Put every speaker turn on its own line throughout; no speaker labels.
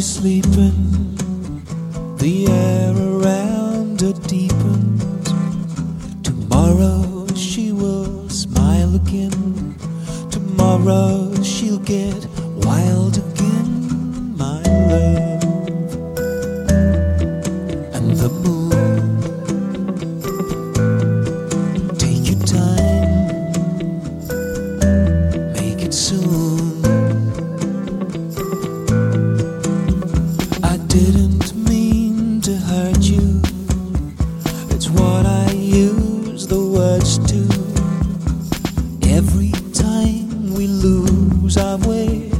she's sleeping. The air around her deepens. Tomorrow she will smile again. Tomorrow she'll get wild hurt you. It's what I use the words to. Every time we lose our way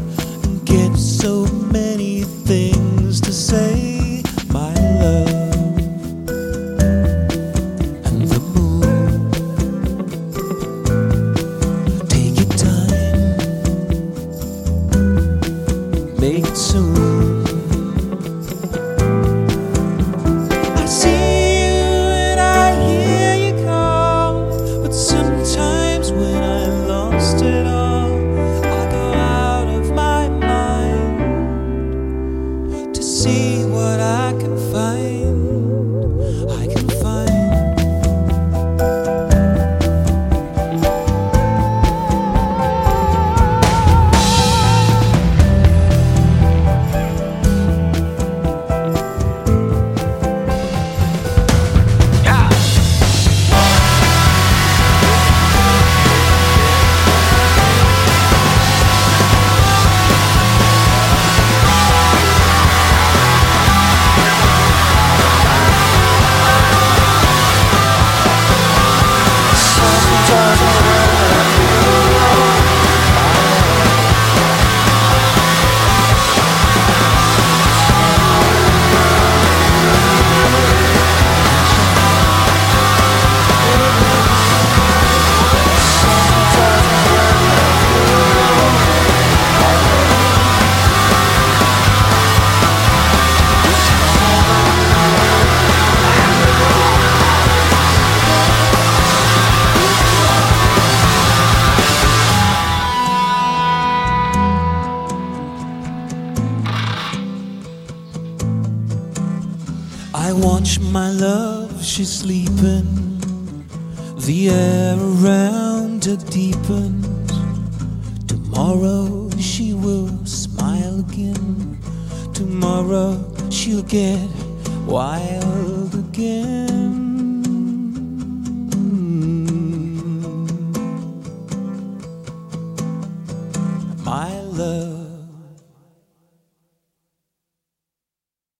and get so many things to say, my love. And the moon, take your time, make it soon. To see what I can find. I watch my love, she's sleeping. The air around her deepens. Tomorrow she will smile again. Tomorrow she'll get wild again. My love.